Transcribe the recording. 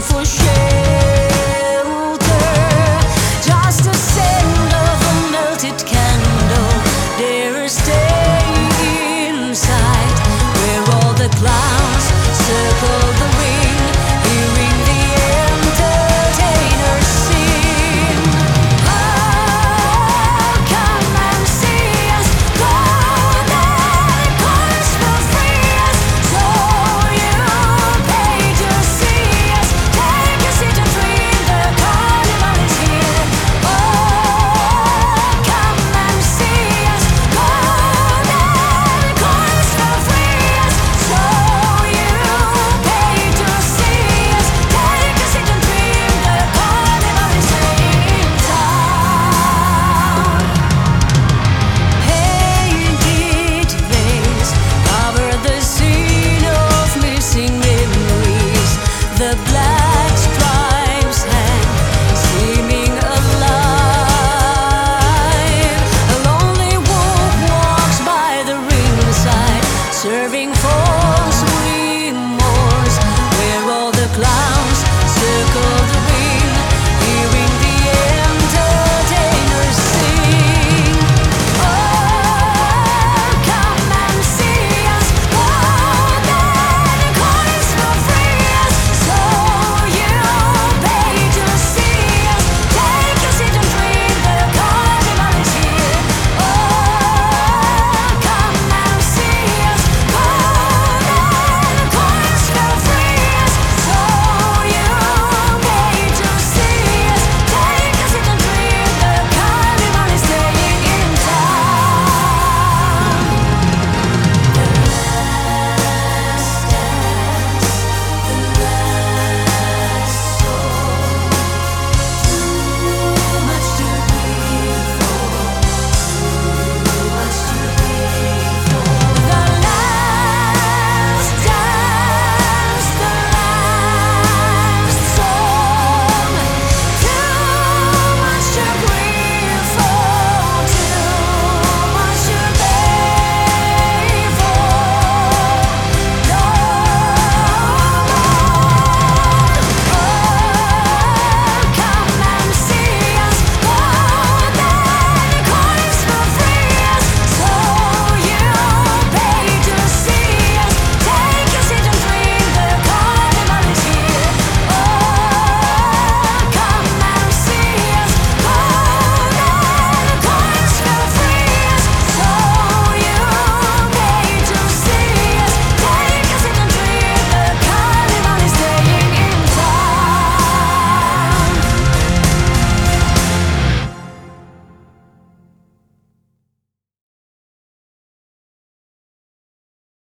for sure.